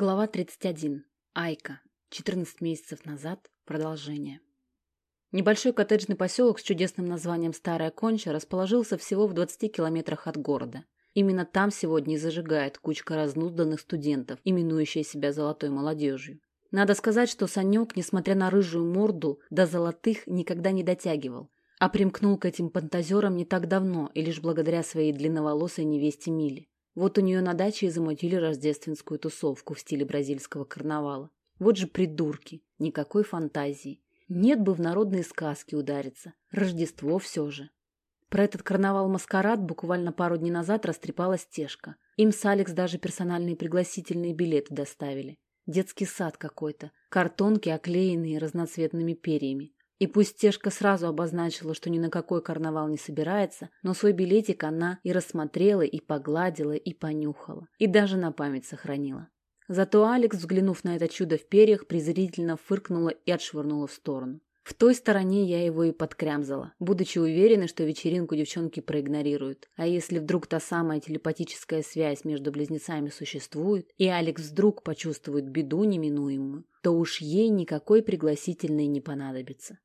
Глава 31. Айка. 14 месяцев назад. Продолжение. Небольшой коттеджный поселок с чудесным названием Старая Конча расположился всего в 20 километрах от города. Именно там сегодня и зажигает кучка разнузданных студентов, именующая себя золотой молодежью. Надо сказать, что Санек, несмотря на рыжую морду, до золотых никогда не дотягивал, а примкнул к этим фантазерам не так давно и лишь благодаря своей длинноволосой невесте Миле. Вот у нее на даче и замутили рождественскую тусовку в стиле бразильского карнавала. Вот же придурки, никакой фантазии. Нет бы в народные сказки удариться. Рождество все же. Про этот карнавал-маскарад буквально пару дней назад растрепала стежка. Им с Алекс даже персональные пригласительные билеты доставили. Детский сад какой-то. Картонки, оклеенные разноцветными перьями. И пусть Стежка сразу обозначила, что ни на какой карнавал не собирается, но свой билетик она и рассмотрела, и погладила, и понюхала, и даже на память сохранила. Зато Алекс, взглянув на это чудо в перьях, презрительно фыркнула и отшвырнула в сторону. В той стороне я его и подкрямзала, будучи уверенной, что вечеринку девчонки проигнорируют. А если вдруг та самая телепатическая связь между близнецами существует, и Алекс вдруг почувствует беду неминуемую, то уж ей никакой пригласительной не понадобится.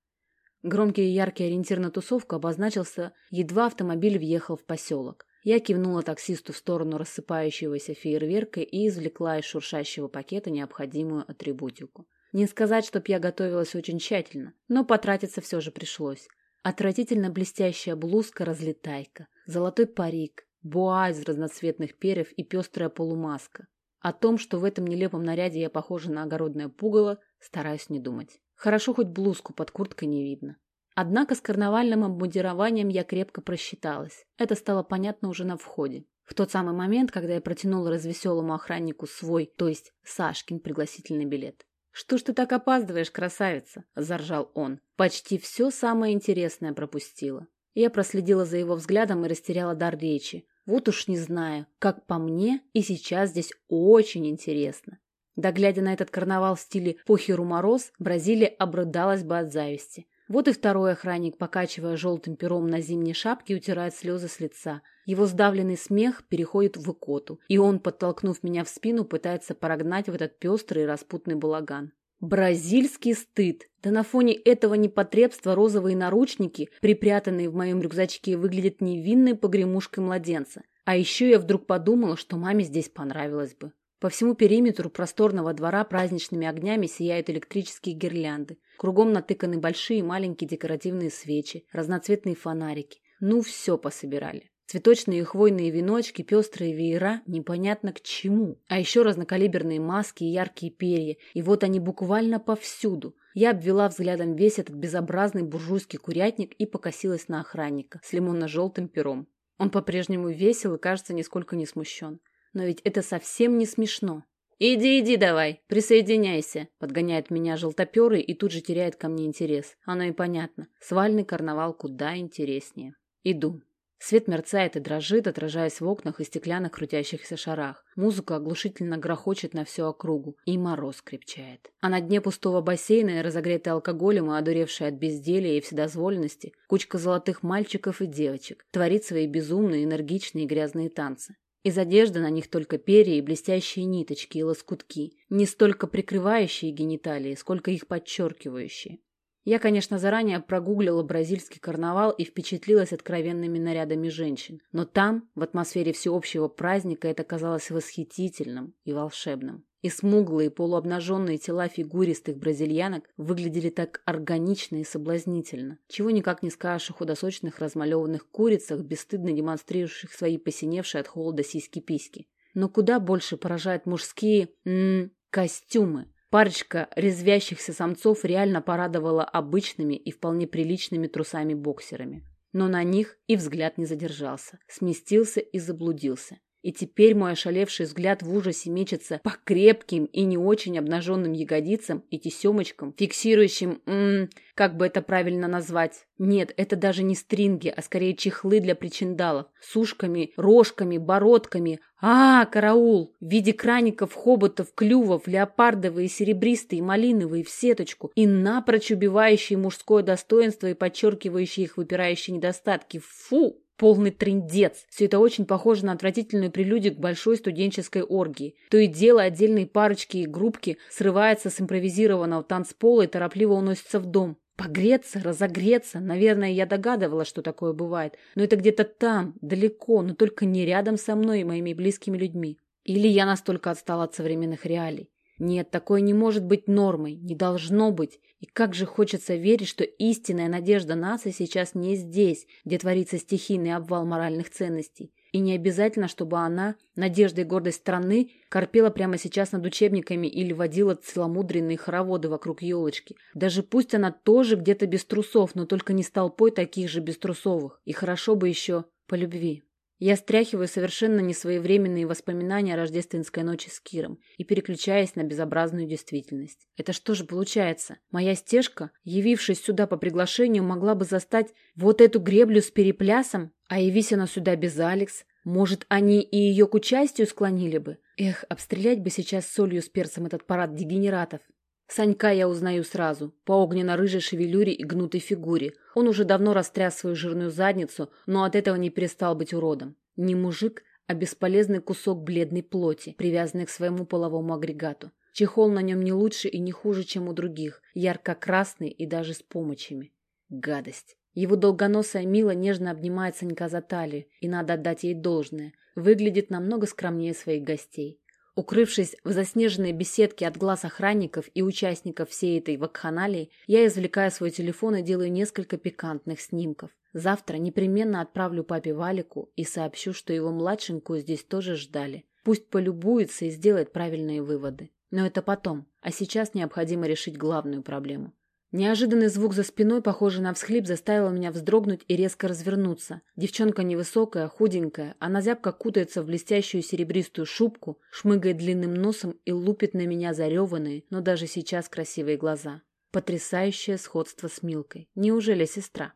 Громкий и яркий ориентир на тусовку обозначился, едва автомобиль въехал в поселок. Я кивнула таксисту в сторону рассыпающегося фейерверка и извлекла из шуршащего пакета необходимую атрибутику. Не сказать, чтоб я готовилась очень тщательно, но потратиться все же пришлось. Отвратительно блестящая блузка-разлетайка, золотой парик, буа из разноцветных перьев и пестрая полумаска. О том, что в этом нелепом наряде я похожа на огородное пугало, стараюсь не думать. Хорошо хоть блузку под курткой не видно. Однако с карнавальным обмундированием я крепко просчиталась. Это стало понятно уже на входе. В тот самый момент, когда я протянула развеселому охраннику свой, то есть Сашкин, пригласительный билет. «Что ж ты так опаздываешь, красавица?» – заржал он. «Почти все самое интересное пропустила». Я проследила за его взглядом и растеряла дар речи. Вот уж не знаю, как по мне, и сейчас здесь очень интересно. Да глядя на этот карнавал в стиле «Похеру мороз», Бразилия обрыдалась бы от зависти. Вот и второй охранник, покачивая желтым пером на зимней шапке, утирает слезы с лица. Его сдавленный смех переходит в икоту, и он, подтолкнув меня в спину, пытается прогнать в этот пестрый и распутный балаган. Бразильский стыд! Да на фоне этого непотребства розовые наручники, припрятанные в моем рюкзачке, выглядят невинной погремушкой младенца. А еще я вдруг подумала, что маме здесь понравилось бы. По всему периметру просторного двора праздничными огнями сияют электрические гирлянды. Кругом натыканы большие и маленькие декоративные свечи, разноцветные фонарики. Ну, все пособирали. Цветочные и хвойные веночки, пестрые веера, непонятно к чему. А еще разнокалиберные маски и яркие перья. И вот они буквально повсюду. Я обвела взглядом весь этот безобразный буржуйский курятник и покосилась на охранника с лимонно-желтым пером. Он по-прежнему весел и, кажется, нисколько не смущен. Но ведь это совсем не смешно. «Иди, иди давай, присоединяйся», — подгоняет меня желтоперый и тут же теряет ко мне интерес. Оно и понятно. Свальный карнавал куда интереснее. Иду. Свет мерцает и дрожит, отражаясь в окнах и стеклянных крутящихся шарах. Музыка оглушительно грохочет на всю округу, и мороз крепчает. А на дне пустого бассейна, разогретая алкоголем и одуревшая от безделия и вседозволенности, кучка золотых мальчиков и девочек творит свои безумные, энергичные и грязные танцы. Из одежды на них только перья и блестящие ниточки и лоскутки, не столько прикрывающие гениталии, сколько их подчеркивающие. Я, конечно, заранее прогуглила бразильский карнавал и впечатлилась откровенными нарядами женщин. Но там, в атмосфере всеобщего праздника, это казалось восхитительным и волшебным и смуглые полуобнаженные тела фигуристых бразильянок выглядели так органично и соблазнительно. Чего никак не скажешь о худосочных размалеванных курицах, бесстыдно демонстрирующих свои посиневшие от холода сиськи-письки. Но куда больше поражают мужские м -м, костюмы. Парочка резвящихся самцов реально порадовала обычными и вполне приличными трусами-боксерами. Но на них и взгляд не задержался, сместился и заблудился. И теперь мой ошалевший взгляд в ужасе мечется по крепким и не очень обнаженным ягодицам и тесемочкам, фиксирующим, м как бы это правильно назвать? Нет, это даже не стринги, а скорее чехлы для причиндалов. С ушками, рожками, бородками. А, караул! В виде краников, хоботов, клювов, леопардовые, серебристые, малиновые, в сеточку. И напрочь убивающие мужское достоинство и подчеркивающие их выпирающие недостатки. Фу! Полный трындец. Все это очень похоже на отвратительную прелюдию к большой студенческой оргии. То и дело отдельные парочки и группки срываются с импровизированного танцпола и торопливо уносятся в дом. Погреться, разогреться. Наверное, я догадывалась, что такое бывает. Но это где-то там, далеко, но только не рядом со мной и моими близкими людьми. Или я настолько отстала от современных реалий. Нет, такое не может быть нормой, не должно быть. И как же хочется верить, что истинная надежда нации сейчас не здесь, где творится стихийный обвал моральных ценностей. И не обязательно, чтобы она, надежда и гордость страны, корпела прямо сейчас над учебниками или водила целомудренные хороводы вокруг елочки. Даже пусть она тоже где-то без трусов, но только не с толпой таких же беструсовых. И хорошо бы еще по любви. Я стряхиваю совершенно несвоевременные воспоминания о рождественской ночи с Киром и переключаясь на безобразную действительность. Это что же получается? Моя стежка, явившись сюда по приглашению, могла бы застать вот эту греблю с переплясом, а явись она сюда без Алекс, может, они и ее к участию склонили бы? Эх, обстрелять бы сейчас солью с перцем этот парад дегенератов. Санька я узнаю сразу, по огненно-рыжей шевелюре и гнутой фигуре. Он уже давно растряс свою жирную задницу, но от этого не перестал быть уродом. Не мужик, а бесполезный кусок бледной плоти, привязанный к своему половому агрегату. Чехол на нем не лучше и не хуже, чем у других, ярко-красный и даже с помощами. Гадость. Его долгоносая Мила нежно обнимает Санька за талию, и надо отдать ей должное. Выглядит намного скромнее своих гостей. Укрывшись в заснеженной беседке от глаз охранников и участников всей этой вакханалии, я извлекаю свой телефон и делаю несколько пикантных снимков. Завтра непременно отправлю папе Валику и сообщу, что его младшенькую здесь тоже ждали. Пусть полюбуется и сделает правильные выводы. Но это потом, а сейчас необходимо решить главную проблему. Неожиданный звук за спиной, похожий на всхлип, заставил меня вздрогнуть и резко развернуться. Девчонка невысокая, худенькая, она зябко кутается в блестящую серебристую шубку, шмыгает длинным носом и лупит на меня зареванные, но даже сейчас красивые глаза. Потрясающее сходство с Милкой. Неужели сестра?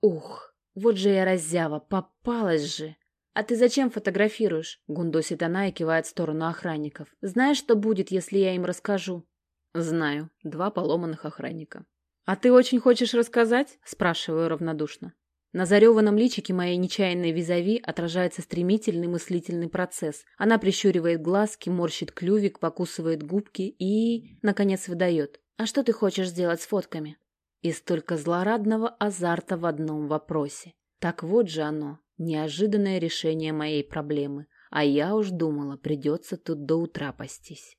Ух, вот же я раззява, попалась же! «А ты зачем фотографируешь?» — гундосит она и кивает в сторону охранников. «Знаешь, что будет, если я им расскажу?» «Знаю. Два поломанных охранника». «А ты очень хочешь рассказать?» – спрашиваю равнодушно. На зареванном личике моей нечаянной визави отражается стремительный мыслительный процесс. Она прищуривает глазки, морщит клювик, покусывает губки и, наконец, выдает. «А что ты хочешь сделать с фотками?» И столько злорадного азарта в одном вопросе. Так вот же оно, неожиданное решение моей проблемы. А я уж думала, придется тут до утра пастись.